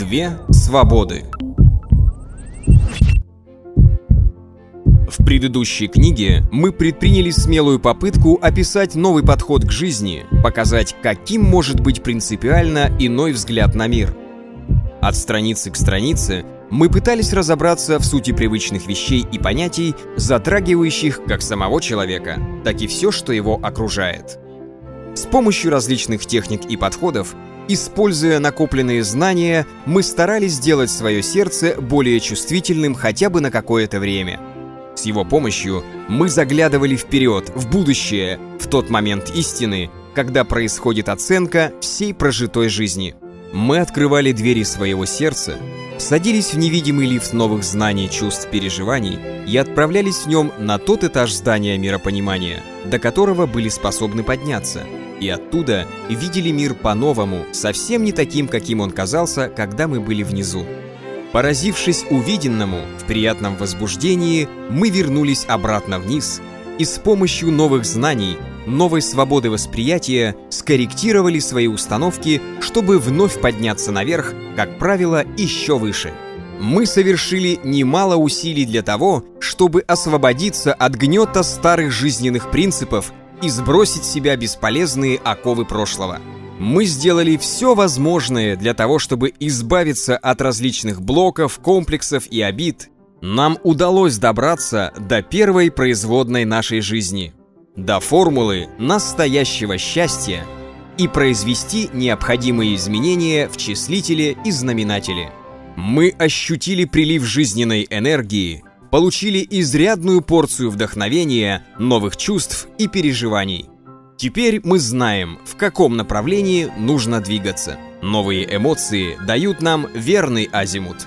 Две свободы. В предыдущей книге мы предприняли смелую попытку описать новый подход к жизни, показать, каким может быть принципиально иной взгляд на мир. От страницы к странице мы пытались разобраться в сути привычных вещей и понятий, затрагивающих как самого человека, так и все, что его окружает. С помощью различных техник и подходов Используя накопленные знания, мы старались сделать свое сердце более чувствительным хотя бы на какое-то время. С его помощью мы заглядывали вперед, в будущее, в тот момент истины, когда происходит оценка всей прожитой жизни. Мы открывали двери своего сердца, садились в невидимый лифт новых знаний, чувств, переживаний и отправлялись в нем на тот этаж здания миропонимания, до которого были способны подняться – и оттуда видели мир по-новому, совсем не таким, каким он казался, когда мы были внизу. Поразившись увиденному, в приятном возбуждении, мы вернулись обратно вниз и с помощью новых знаний, новой свободы восприятия скорректировали свои установки, чтобы вновь подняться наверх, как правило, еще выше. Мы совершили немало усилий для того, чтобы освободиться от гнета старых жизненных принципов и сбросить с себя бесполезные оковы прошлого. Мы сделали все возможное для того, чтобы избавиться от различных блоков, комплексов и обид. Нам удалось добраться до первой производной нашей жизни, до формулы настоящего счастья и произвести необходимые изменения в числителе и знаменателе. Мы ощутили прилив жизненной энергии, получили изрядную порцию вдохновения, новых чувств и переживаний. Теперь мы знаем, в каком направлении нужно двигаться. Новые эмоции дают нам верный азимут.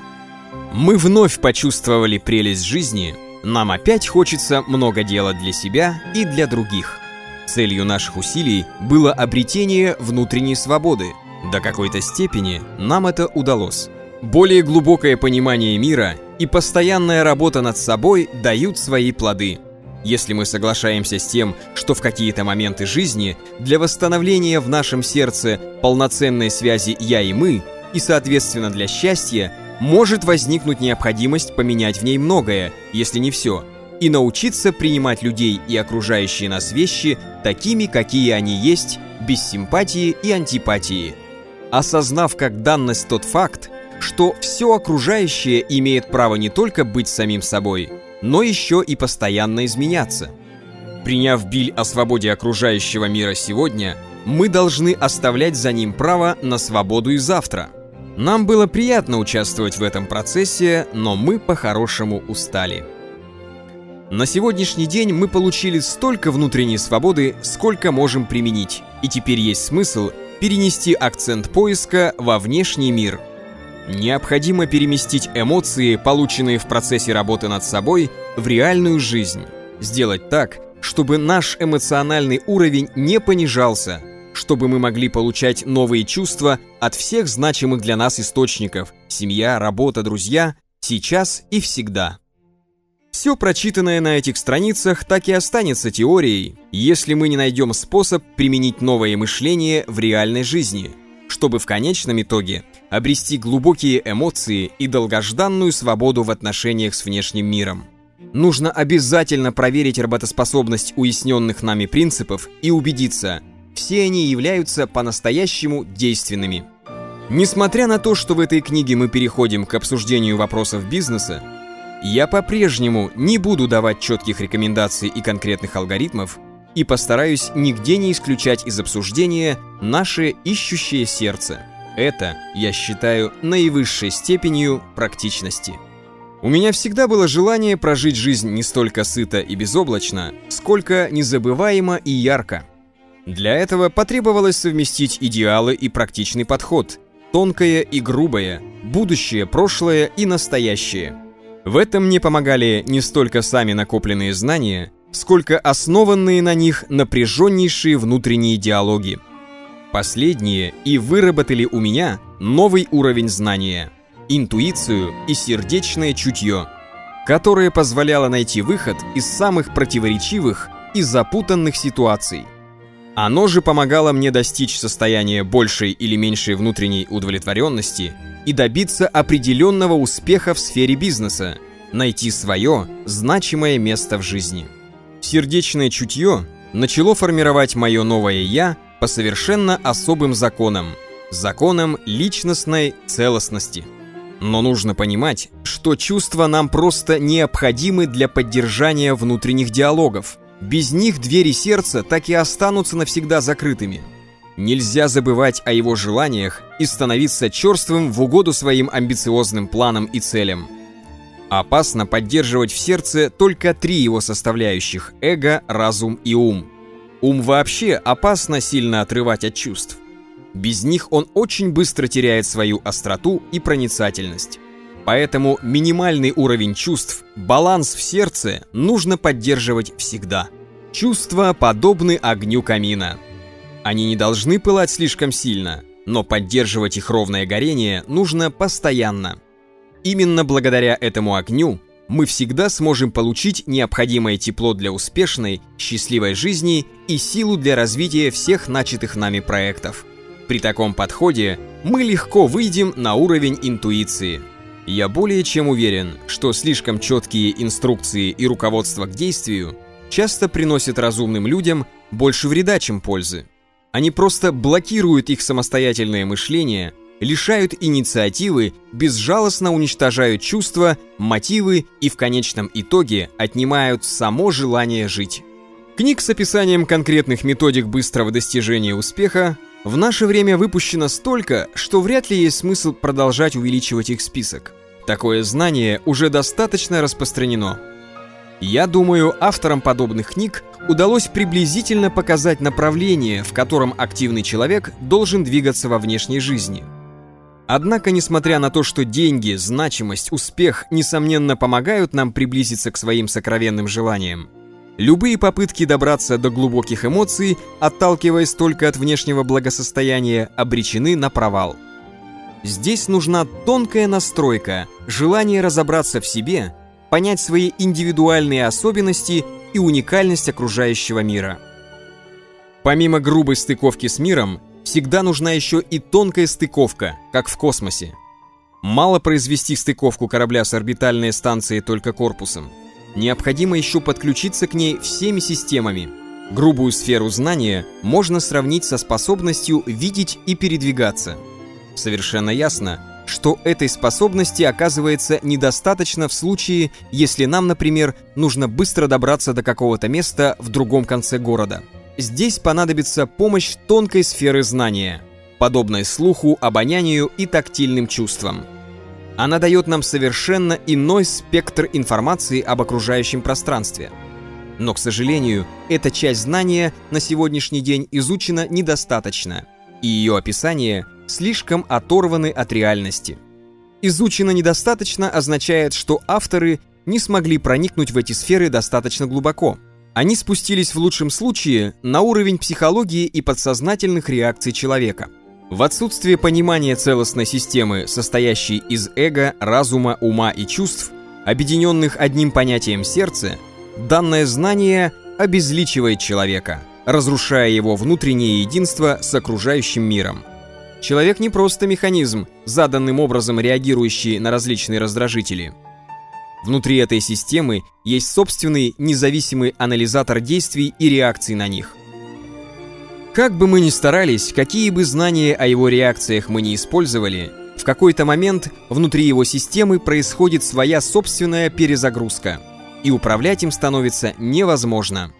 Мы вновь почувствовали прелесть жизни, нам опять хочется много делать для себя и для других. Целью наших усилий было обретение внутренней свободы. До какой-то степени нам это удалось. Более глубокое понимание мира и постоянная работа над собой дают свои плоды. Если мы соглашаемся с тем, что в какие-то моменты жизни для восстановления в нашем сердце полноценной связи «я» и «мы», и, соответственно, для счастья, может возникнуть необходимость поменять в ней многое, если не все, и научиться принимать людей и окружающие нас вещи такими, какие они есть, без симпатии и антипатии. Осознав как данность тот факт, что все окружающее имеет право не только быть самим собой, но еще и постоянно изменяться. Приняв биль о свободе окружающего мира сегодня, мы должны оставлять за ним право на свободу и завтра. Нам было приятно участвовать в этом процессе, но мы по-хорошему устали. На сегодняшний день мы получили столько внутренней свободы, сколько можем применить, и теперь есть смысл перенести акцент поиска во внешний мир – Необходимо переместить эмоции, полученные в процессе работы над собой, в реальную жизнь. Сделать так, чтобы наш эмоциональный уровень не понижался, чтобы мы могли получать новые чувства от всех значимых для нас источников – семья, работа, друзья, сейчас и всегда. Все прочитанное на этих страницах так и останется теорией, если мы не найдем способ применить новое мышление в реальной жизни – чтобы в конечном итоге обрести глубокие эмоции и долгожданную свободу в отношениях с внешним миром. Нужно обязательно проверить работоспособность уясненных нами принципов и убедиться, все они являются по-настоящему действенными. Несмотря на то, что в этой книге мы переходим к обсуждению вопросов бизнеса, я по-прежнему не буду давать четких рекомендаций и конкретных алгоритмов, и постараюсь нигде не исключать из обсуждения наше ищущее сердце. Это, я считаю, наивысшей степенью практичности. У меня всегда было желание прожить жизнь не столько сыто и безоблачно, сколько незабываемо и ярко. Для этого потребовалось совместить идеалы и практичный подход, тонкое и грубое, будущее, прошлое и настоящее. В этом мне помогали не столько сами накопленные знания, сколько основанные на них напряженнейшие внутренние диалоги. Последние и выработали у меня новый уровень знания, интуицию и сердечное чутье, которое позволяло найти выход из самых противоречивых и запутанных ситуаций. Оно же помогало мне достичь состояния большей или меньшей внутренней удовлетворенности и добиться определенного успеха в сфере бизнеса, найти свое значимое место в жизни. Сердечное чутье начало формировать мое новое «я» по совершенно особым законам, законам личностной целостности. Но нужно понимать, что чувства нам просто необходимы для поддержания внутренних диалогов. Без них двери сердца так и останутся навсегда закрытыми. Нельзя забывать о его желаниях и становиться черствым в угоду своим амбициозным планам и целям. Опасно поддерживать в сердце только три его составляющих – эго, разум и ум. Ум вообще опасно сильно отрывать от чувств. Без них он очень быстро теряет свою остроту и проницательность. Поэтому минимальный уровень чувств, баланс в сердце нужно поддерживать всегда. Чувства подобны огню камина. Они не должны пылать слишком сильно, но поддерживать их ровное горение нужно постоянно. Именно благодаря этому огню мы всегда сможем получить необходимое тепло для успешной, счастливой жизни и силу для развития всех начатых нами проектов. При таком подходе мы легко выйдем на уровень интуиции. Я более чем уверен, что слишком четкие инструкции и руководство к действию часто приносят разумным людям больше вреда, чем пользы. Они просто блокируют их самостоятельное мышление, лишают инициативы, безжалостно уничтожают чувства, мотивы и в конечном итоге отнимают само желание жить. Книг с описанием конкретных методик быстрого достижения успеха в наше время выпущено столько, что вряд ли есть смысл продолжать увеличивать их список. Такое знание уже достаточно распространено. Я думаю, авторам подобных книг удалось приблизительно показать направление, в котором активный человек должен двигаться во внешней жизни. Однако, несмотря на то, что деньги, значимость, успех, несомненно, помогают нам приблизиться к своим сокровенным желаниям, Любые попытки добраться до глубоких эмоций, отталкиваясь только от внешнего благосостояния, обречены на провал. Здесь нужна тонкая настройка, желание разобраться в себе, понять свои индивидуальные особенности и уникальность окружающего мира. Помимо грубой стыковки с миром, всегда нужна еще и тонкая стыковка, как в космосе. Мало произвести стыковку корабля с орбитальной станцией только корпусом – необходимо еще подключиться к ней всеми системами. Грубую сферу знания можно сравнить со способностью видеть и передвигаться. Совершенно ясно, что этой способности оказывается недостаточно в случае, если нам, например, нужно быстро добраться до какого-то места в другом конце города. Здесь понадобится помощь тонкой сферы знания, подобной слуху, обонянию и тактильным чувствам. Она дает нам совершенно иной спектр информации об окружающем пространстве. Но, к сожалению, эта часть знания на сегодняшний день изучена недостаточно, и ее описания слишком оторваны от реальности. Изучено недостаточно означает, что авторы не смогли проникнуть в эти сферы достаточно глубоко. Они спустились в лучшем случае на уровень психологии и подсознательных реакций человека – в отсутствие понимания целостной системы, состоящей из эго, разума, ума и чувств, объединенных одним понятием сердца, данное знание обезличивает человека, разрушая его внутреннее единство с окружающим миром. Человек не просто механизм, заданным образом реагирующий на различные раздражители. Внутри этой системы есть собственный независимый анализатор действий и реакций на них – как бы мы ни старались, какие бы знания о его реакциях мы не использовали, в какой-то момент внутри его системы происходит своя собственная перезагрузка, и управлять им становится невозможно.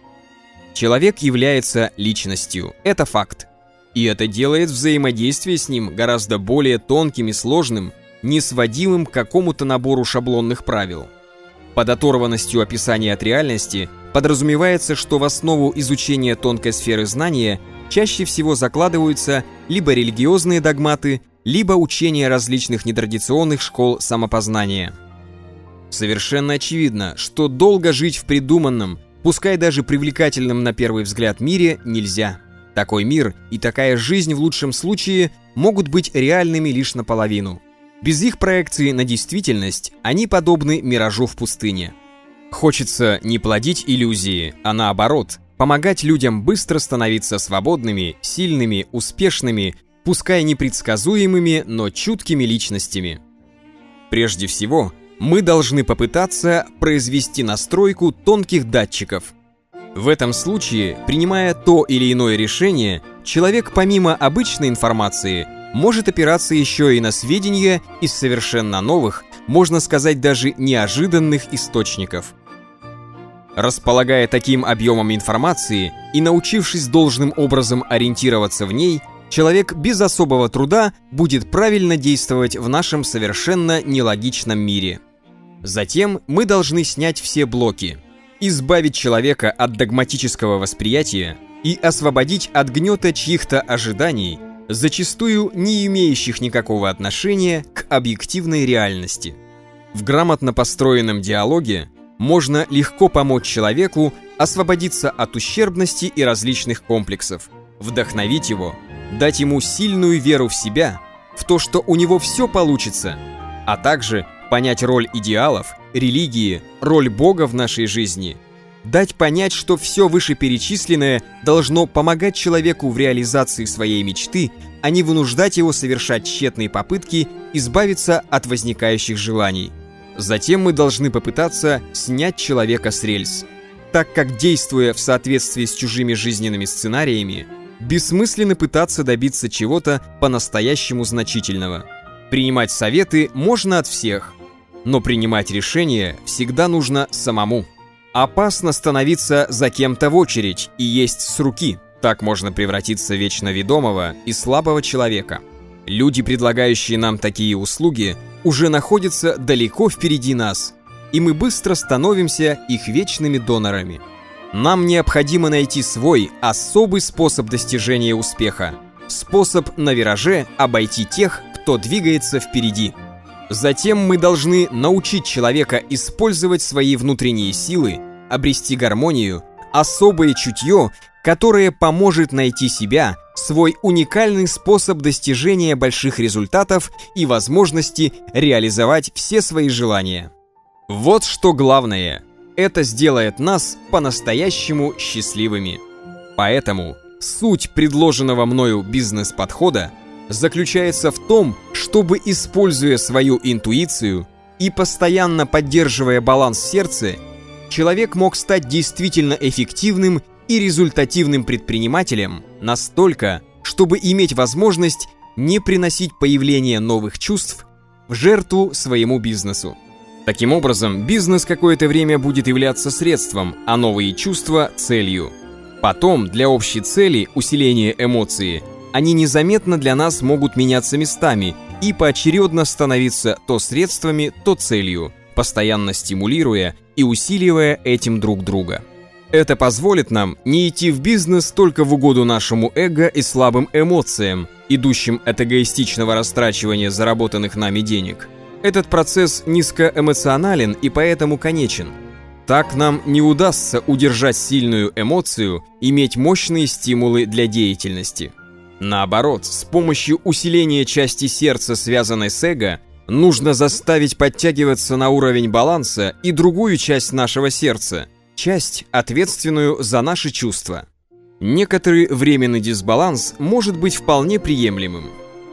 Человек является личностью, это факт. И это делает взаимодействие с ним гораздо более тонким и сложным, не сводимым к какому-то набору шаблонных правил. Под оторванностью описания от реальности подразумевается, что в основу изучения тонкой сферы знания – чаще всего закладываются либо религиозные догматы, либо учения различных нетрадиционных школ самопознания. Совершенно очевидно, что долго жить в придуманном, пускай даже привлекательном на первый взгляд мире, нельзя. Такой мир и такая жизнь в лучшем случае могут быть реальными лишь наполовину. Без их проекции на действительность они подобны миражу в пустыне. Хочется не плодить иллюзии, а наоборот, помогать людям быстро становиться свободными, сильными, успешными, пускай непредсказуемыми, но чуткими личностями. Прежде всего, мы должны попытаться произвести настройку тонких датчиков. В этом случае, принимая то или иное решение, человек помимо обычной информации может опираться еще и на сведения из совершенно новых, можно сказать даже неожиданных источников. Располагая таким объемом информации и научившись должным образом ориентироваться в ней, человек без особого труда будет правильно действовать в нашем совершенно нелогичном мире. Затем мы должны снять все блоки, избавить человека от догматического восприятия и освободить от гнета чьих-то ожиданий, зачастую не имеющих никакого отношения к объективной реальности. В грамотно построенном диалоге можно легко помочь человеку освободиться от ущербности и различных комплексов, вдохновить его, дать ему сильную веру в себя, в то, что у него все получится, а также понять роль идеалов, религии, роль Бога в нашей жизни, дать понять, что все вышеперечисленное должно помогать человеку в реализации своей мечты, а не вынуждать его совершать тщетные попытки избавиться от возникающих желаний. Затем мы должны попытаться снять человека с рельс, так как, действуя в соответствии с чужими жизненными сценариями, бессмысленно пытаться добиться чего-то по-настоящему значительного. Принимать советы можно от всех – но принимать решение всегда нужно самому. Опасно становиться за кем-то в очередь и есть с руки. Так можно превратиться в вечно ведомого и слабого человека. Люди, предлагающие нам такие услуги, уже находятся далеко впереди нас, и мы быстро становимся их вечными донорами. Нам необходимо найти свой особый способ достижения успеха. Способ на вираже обойти тех, кто двигается впереди. Затем мы должны научить человека использовать свои внутренние силы, обрести гармонию, особое чутье, которое поможет найти себя, свой уникальный способ достижения больших результатов и возможности реализовать все свои желания. Вот что главное. Это сделает нас по-настоящему счастливыми. Поэтому суть предложенного мною бизнес-подхода – заключается в том, чтобы, используя свою интуицию и постоянно поддерживая баланс сердца, человек мог стать действительно эффективным и результативным предпринимателем настолько, чтобы иметь возможность не приносить появление новых чувств в жертву своему бизнесу. Таким образом, бизнес какое-то время будет являться средством, а новые чувства – целью. Потом, для общей цели усиления эмоции – они незаметно для нас могут меняться местами и поочередно становиться то средствами, то целью, постоянно стимулируя и усиливая этим друг друга. Это позволит нам не идти в бизнес только в угоду нашему эго и слабым эмоциям, идущим от эгоистичного растрачивания заработанных нами денег. Этот процесс низкоэмоционален и поэтому конечен. Так нам не удастся удержать сильную эмоцию, иметь мощные стимулы для деятельности. Наоборот, с помощью усиления части сердца, связанной с эго, нужно заставить подтягиваться на уровень баланса и другую часть нашего сердца, часть, ответственную за наши чувства. Некоторый временный дисбаланс может быть вполне приемлемым.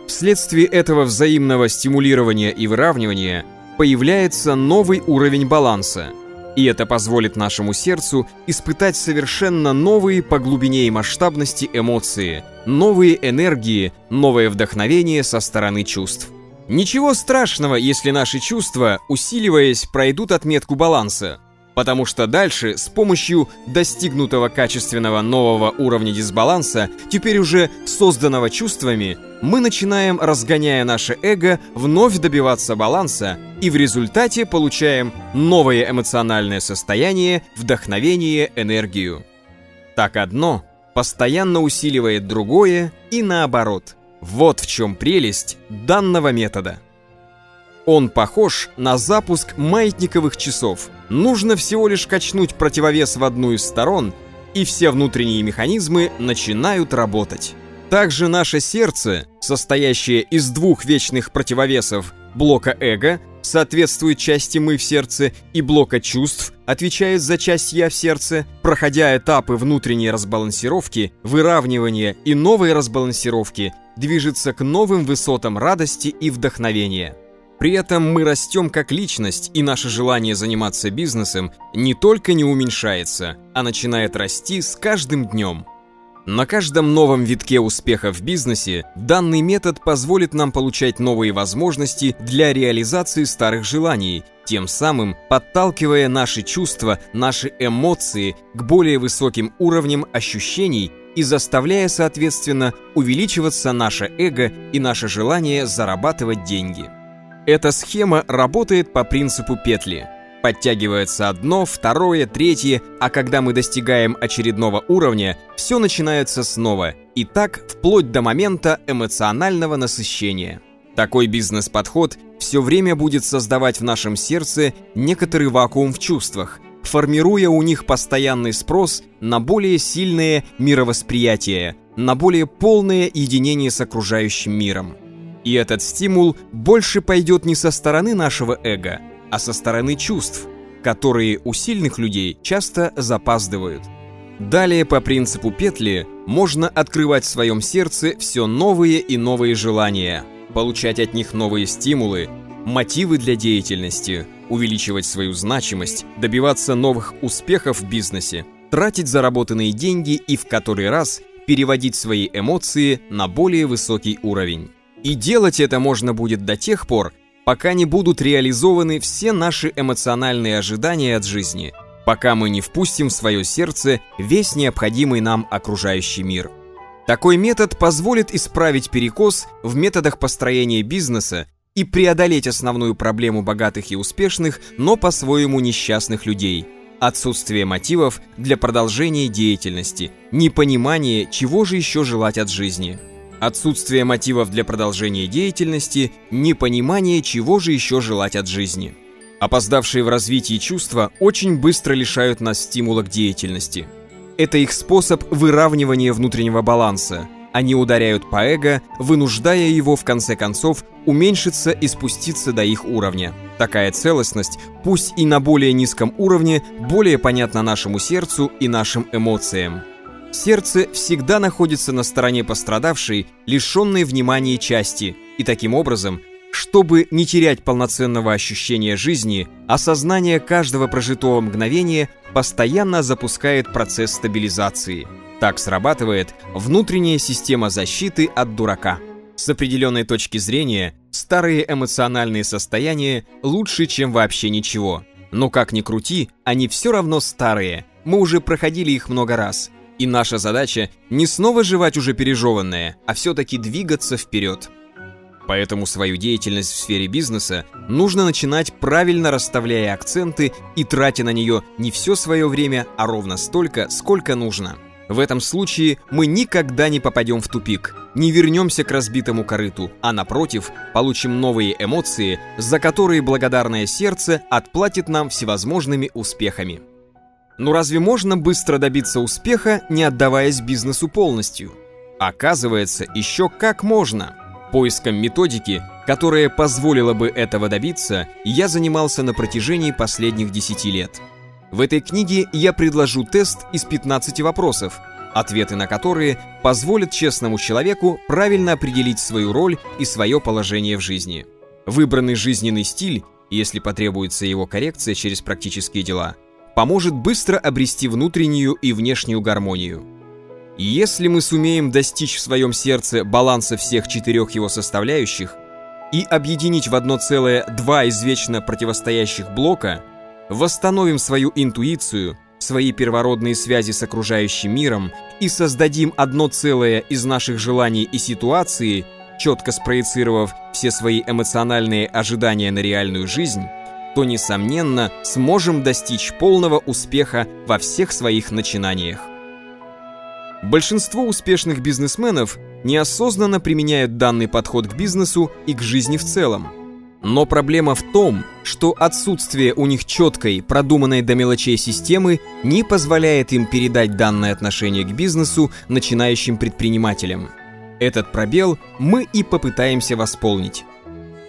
Вследствие этого взаимного стимулирования и выравнивания появляется новый уровень баланса – и это позволит нашему сердцу испытать совершенно новые по глубине и масштабности эмоции, новые энергии, новое вдохновение со стороны чувств. Ничего страшного, если наши чувства, усиливаясь, пройдут отметку баланса, потому что дальше с помощью достигнутого качественного нового уровня дисбаланса, теперь уже созданного чувствами, мы начинаем, разгоняя наше эго, вновь добиваться баланса и в результате получаем новое эмоциональное состояние, вдохновение, энергию. Так одно постоянно усиливает другое и наоборот. Вот в чем прелесть данного метода. Он похож на запуск маятниковых часов. Нужно всего лишь качнуть противовес в одну из сторон, и все внутренние механизмы начинают работать. Также наше сердце, состоящее из двух вечных противовесов блока эго, соответствует части «мы» в сердце, и блока чувств отвечает за часть «я» в сердце, проходя этапы внутренней разбалансировки, выравнивания и новой разбалансировки, движется к новым высотам радости и вдохновения. При этом мы растем как личность, и наше желание заниматься бизнесом не только не уменьшается, а начинает расти с каждым днем. На каждом новом витке успеха в бизнесе данный метод позволит нам получать новые возможности для реализации старых желаний, тем самым подталкивая наши чувства, наши эмоции к более высоким уровням ощущений и заставляя, соответственно, увеличиваться наше эго и наше желание зарабатывать деньги. Эта схема работает по принципу петли – Подтягивается одно, второе, третье, а когда мы достигаем очередного уровня, все начинается снова, и так вплоть до момента эмоционального насыщения. Такой бизнес-подход все время будет создавать в нашем сердце некоторый вакуум в чувствах, формируя у них постоянный спрос на более сильное мировосприятие, на более полное единение с окружающим миром. И этот стимул больше пойдет не со стороны нашего эго, а со стороны чувств, которые у сильных людей часто запаздывают. Далее по принципу петли можно открывать в своем сердце все новые и новые желания, получать от них новые стимулы, мотивы для деятельности, увеличивать свою значимость, добиваться новых успехов в бизнесе, тратить заработанные деньги и в который раз переводить свои эмоции на более высокий уровень. И делать это можно будет до тех пор, пока не будут реализованы все наши эмоциональные ожидания от жизни, пока мы не впустим в свое сердце весь необходимый нам окружающий мир. Такой метод позволит исправить перекос в методах построения бизнеса и преодолеть основную проблему богатых и успешных, но по-своему несчастных людей – отсутствие мотивов для продолжения деятельности, непонимание, чего же еще желать от жизни – отсутствие мотивов для продолжения деятельности, непонимание, чего же еще желать от жизни. Опоздавшие в развитии чувства очень быстро лишают нас стимула к деятельности. Это их способ выравнивания внутреннего баланса. Они ударяют по эго, вынуждая его в конце концов уменьшиться и спуститься до их уровня. Такая целостность, пусть и на более низком уровне, более понятна нашему сердцу и нашим эмоциям. Сердце всегда находится на стороне пострадавшей, лишенной внимания части, и таким образом, чтобы не терять полноценного ощущения жизни, осознание каждого прожитого мгновения постоянно запускает процесс стабилизации. Так срабатывает внутренняя система защиты от дурака. С определенной точки зрения, старые эмоциональные состояния лучше, чем вообще ничего. Но как ни крути, они все равно старые. Мы уже проходили их много раз – и наша задача не снова жевать уже пережеванное, а все-таки двигаться вперед. Поэтому свою деятельность в сфере бизнеса нужно начинать правильно расставляя акценты и тратя на нее не все свое время, а ровно столько, сколько нужно. В этом случае мы никогда не попадем в тупик, не вернемся к разбитому корыту, а напротив, получим новые эмоции, за которые благодарное сердце отплатит нам всевозможными успехами. Но разве можно быстро добиться успеха, не отдаваясь бизнесу полностью? Оказывается, еще как можно. Поиском методики, которая позволила бы этого добиться, я занимался на протяжении последних 10 лет. В этой книге я предложу тест из 15 вопросов, ответы на которые позволят честному человеку правильно определить свою роль и свое положение в жизни. Выбранный жизненный стиль, если потребуется его коррекция через практические дела – поможет быстро обрести внутреннюю и внешнюю гармонию. И если мы сумеем достичь в своем сердце баланса всех четырех его составляющих и объединить в одно целое два извечно противостоящих блока, восстановим свою интуицию, свои первородные связи с окружающим миром и создадим одно целое из наших желаний и ситуации, четко спроецировав все свои эмоциональные ожидания на реальную жизнь, то, несомненно, сможем достичь полного успеха во всех своих начинаниях. Большинство успешных бизнесменов неосознанно применяют данный подход к бизнесу и к жизни в целом. Но проблема в том, что отсутствие у них четкой, продуманной до мелочей системы не позволяет им передать данное отношение к бизнесу начинающим предпринимателям. Этот пробел мы и попытаемся восполнить.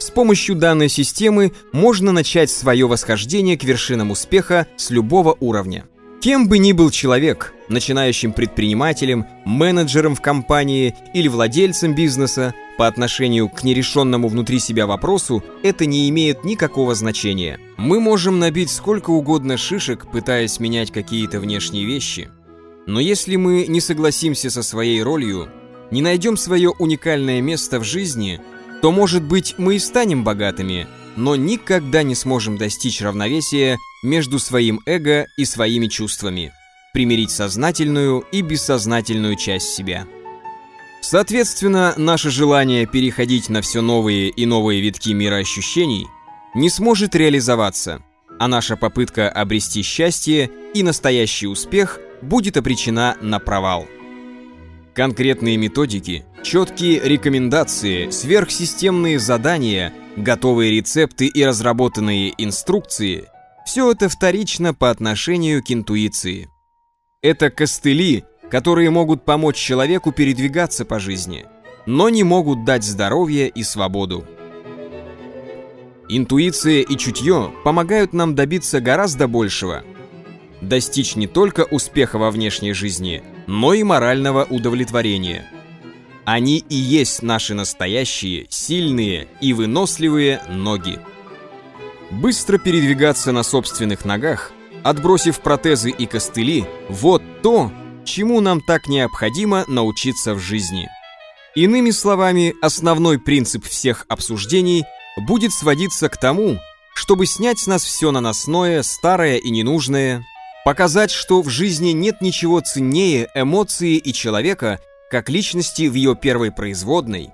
С помощью данной системы можно начать свое восхождение к вершинам успеха с любого уровня. Кем бы ни был человек, начинающим предпринимателем, менеджером в компании или владельцем бизнеса, по отношению к нерешенному внутри себя вопросу это не имеет никакого значения. Мы можем набить сколько угодно шишек, пытаясь менять какие-то внешние вещи. Но если мы не согласимся со своей ролью, не найдем свое уникальное место в жизни, то, может быть, мы и станем богатыми, но никогда не сможем достичь равновесия между своим эго и своими чувствами, примирить сознательную и бессознательную часть себя. Соответственно, наше желание переходить на все новые и новые витки мира ощущений не сможет реализоваться, а наша попытка обрести счастье и настоящий успех будет обречена на провал. Конкретные методики, четкие рекомендации, сверхсистемные задания, готовые рецепты и разработанные инструкции – все это вторично по отношению к интуиции. Это костыли, которые могут помочь человеку передвигаться по жизни, но не могут дать здоровье и свободу. Интуиция и чутье помогают нам добиться гораздо большего. Достичь не только успеха во внешней жизни, но и морального удовлетворения. Они и есть наши настоящие, сильные и выносливые ноги. Быстро передвигаться на собственных ногах, отбросив протезы и костыли, вот то, чему нам так необходимо научиться в жизни. Иными словами, основной принцип всех обсуждений будет сводиться к тому, чтобы снять с нас все наносное, старое и ненужное, показать, что в жизни нет ничего ценнее эмоции и человека, как личности в ее первой производной,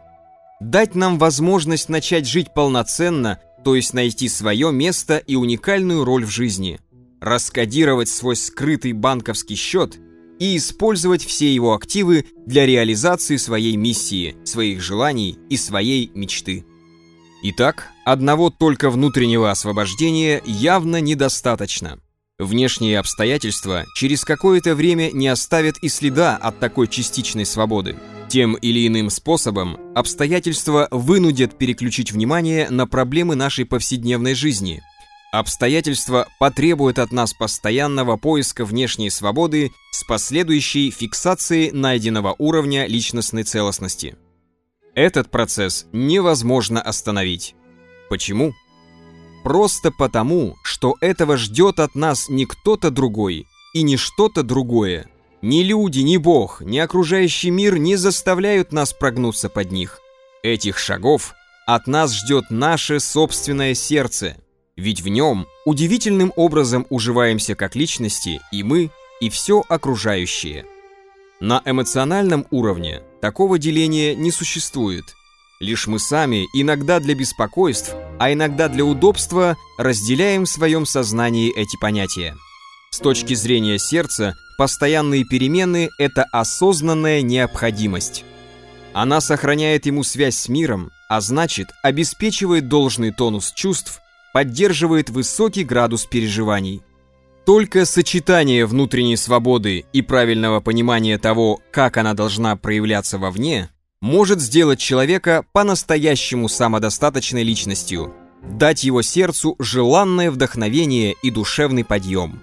дать нам возможность начать жить полноценно, то есть найти свое место и уникальную роль в жизни, раскодировать свой скрытый банковский счет – и использовать все его активы для реализации своей миссии, своих желаний и своей мечты. Итак, одного только внутреннего освобождения явно недостаточно. Внешние обстоятельства через какое-то время не оставят и следа от такой частичной свободы. Тем или иным способом обстоятельства вынудят переключить внимание на проблемы нашей повседневной жизни – Обстоятельства потребуют от нас постоянного поиска внешней свободы с последующей фиксацией найденного уровня личностной целостности. Этот процесс невозможно остановить. Почему? Просто потому, что этого ждет от нас не кто-то другой и не что-то другое. Ни люди, ни Бог, ни окружающий мир не заставляют нас прогнуться под них. Этих шагов от нас ждет наше собственное сердце – ведь в нем удивительным образом уживаемся как личности и мы, и все окружающее. На эмоциональном уровне такого деления не существует. Лишь мы сами иногда для беспокойств, а иногда для удобства разделяем в своем сознании эти понятия. С точки зрения сердца, постоянные перемены – это осознанная необходимость. Она сохраняет ему связь с миром, а значит, обеспечивает должный тонус чувств поддерживает высокий градус переживаний. Только сочетание внутренней свободы и правильного понимания того, как она должна проявляться вовне, может сделать человека по-настоящему самодостаточной личностью, дать его сердцу желанное вдохновение и душевный подъем.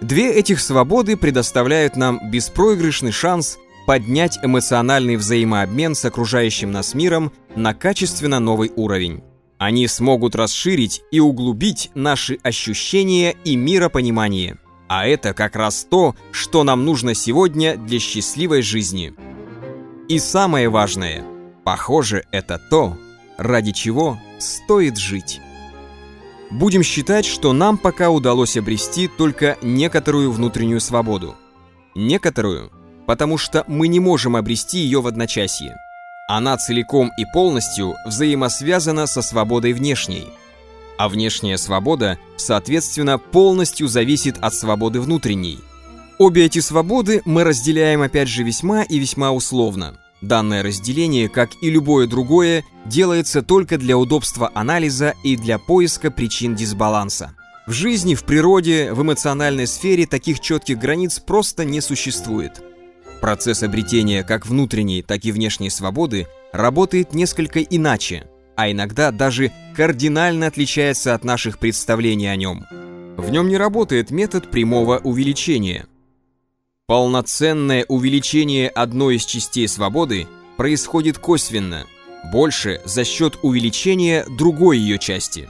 Две этих свободы предоставляют нам беспроигрышный шанс поднять эмоциональный взаимообмен с окружающим нас миром на качественно новый уровень. Они смогут расширить и углубить наши ощущения и миропонимание. А это как раз то, что нам нужно сегодня для счастливой жизни. И самое важное, похоже, это то, ради чего стоит жить. Будем считать, что нам пока удалось обрести только некоторую внутреннюю свободу. Некоторую, потому что мы не можем обрести ее в одночасье. Она целиком и полностью взаимосвязана со свободой внешней. А внешняя свобода, соответственно, полностью зависит от свободы внутренней. Обе эти свободы мы разделяем опять же весьма и весьма условно. Данное разделение, как и любое другое, делается только для удобства анализа и для поиска причин дисбаланса. В жизни, в природе, в эмоциональной сфере таких четких границ просто не существует. Процесс обретения как внутренней, так и внешней свободы работает несколько иначе, а иногда даже кардинально отличается от наших представлений о нем. В нем не работает метод прямого увеличения. Полноценное увеличение одной из частей свободы происходит косвенно, больше за счет увеличения другой ее части.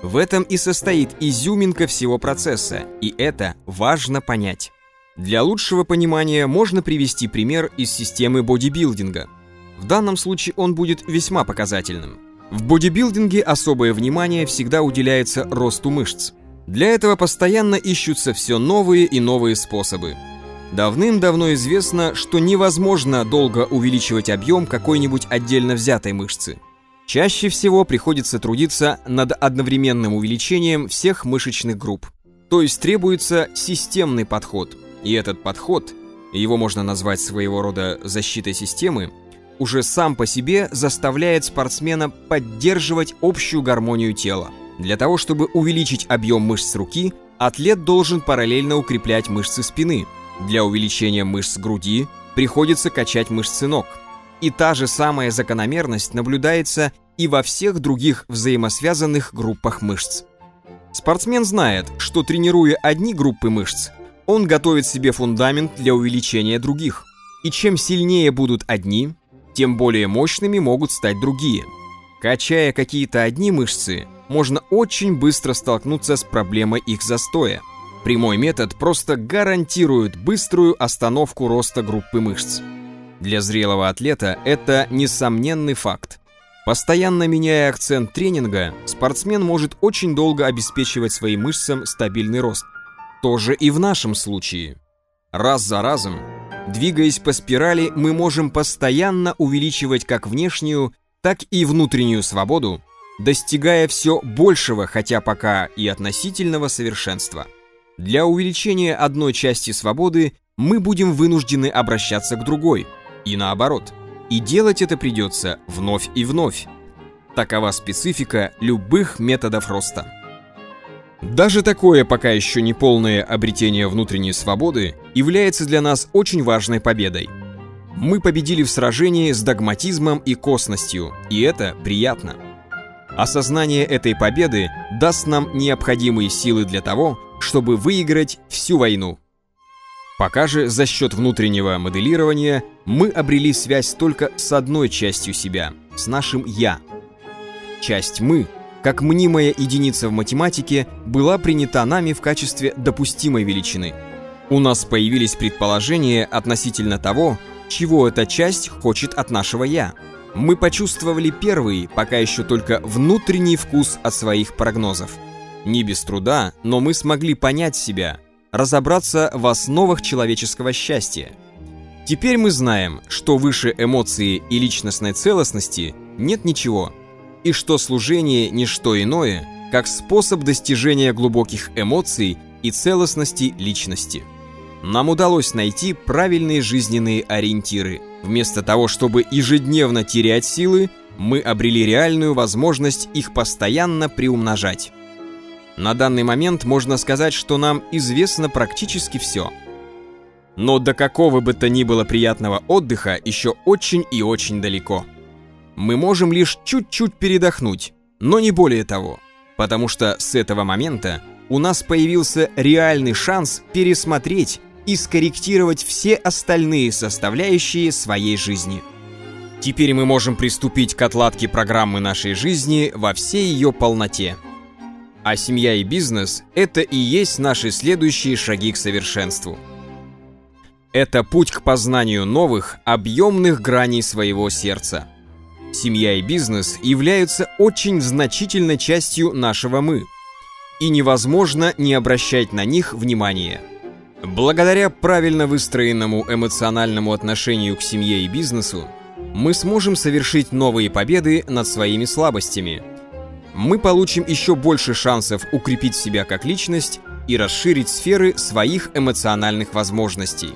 В этом и состоит изюминка всего процесса, и это важно понять. Для лучшего понимания можно привести пример из системы бодибилдинга. В данном случае он будет весьма показательным. В бодибилдинге особое внимание всегда уделяется росту мышц. Для этого постоянно ищутся все новые и новые способы. Давным-давно известно, что невозможно долго увеличивать объем какой-нибудь отдельно взятой мышцы. Чаще всего приходится трудиться над одновременным увеличением всех мышечных групп. То есть требуется системный подход. И этот подход, его можно назвать своего рода защитой системы, уже сам по себе заставляет спортсмена поддерживать общую гармонию тела. Для того, чтобы увеличить объем мышц руки, атлет должен параллельно укреплять мышцы спины – для увеличения мышц груди приходится качать мышцы ног. И та же самая закономерность наблюдается и во всех других взаимосвязанных группах мышц. Спортсмен знает, что тренируя одни группы мышц, он готовит себе фундамент для увеличения других. И чем сильнее будут одни, тем более мощными могут стать другие. Качая какие-то одни мышцы, можно очень быстро столкнуться с проблемой их застоя – Прямой метод просто гарантирует быструю остановку роста группы мышц. Для зрелого атлета это несомненный факт. Постоянно меняя акцент тренинга, спортсмен может очень долго обеспечивать своим мышцам стабильный рост. Тоже и в нашем случае. Раз за разом, двигаясь по спирали, мы можем постоянно увеличивать как внешнюю, так и внутреннюю свободу, достигая все большего, хотя пока и относительного совершенства. Для увеличения одной части свободы мы будем вынуждены обращаться к другой, и наоборот. И делать это придется вновь и вновь. Такова специфика любых методов роста. Даже такое пока еще не полное обретение внутренней свободы является для нас очень важной победой. Мы победили в сражении с догматизмом и косностью, и это приятно. Осознание этой победы даст нам необходимые силы для того, чтобы выиграть всю войну. Пока же за счет внутреннего моделирования мы обрели связь только с одной частью себя, с нашим «я». Часть «мы», как мнимая единица в математике, была принята нами в качестве допустимой величины. У нас появились предположения относительно того, чего эта часть хочет от нашего «я». Мы почувствовали первый, пока еще только внутренний вкус от своих прогнозов – не без труда, но мы смогли понять себя, разобраться в основах человеческого счастья. Теперь мы знаем, что выше эмоции и личностной целостности нет ничего, и что служение – не что иное, как способ достижения глубоких эмоций и целостности личности. Нам удалось найти правильные жизненные ориентиры. Вместо того, чтобы ежедневно терять силы, мы обрели реальную возможность их постоянно приумножать. На данный момент можно сказать, что нам известно практически все. Но до какого бы то ни было приятного отдыха еще очень и очень далеко. Мы можем лишь чуть-чуть передохнуть, но не более того, потому что с этого момента у нас появился реальный шанс пересмотреть и скорректировать все остальные составляющие своей жизни. Теперь мы можем приступить к отладке программы нашей жизни во всей ее полноте – а семья и бизнес – это и есть наши следующие шаги к совершенству. Это путь к познанию новых, объемных граней своего сердца. Семья и бизнес являются очень значительной частью нашего «мы», и невозможно не обращать на них внимания. Благодаря правильно выстроенному эмоциональному отношению к семье и бизнесу, мы сможем совершить новые победы над своими слабостями – мы получим еще больше шансов укрепить себя как личность и расширить сферы своих эмоциональных возможностей.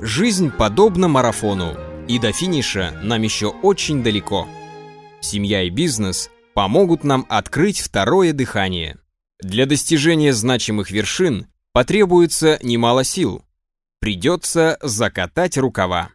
Жизнь подобна марафону, и до финиша нам еще очень далеко. Семья и бизнес помогут нам открыть второе дыхание. Для достижения значимых вершин потребуется немало сил. Придется закатать рукава.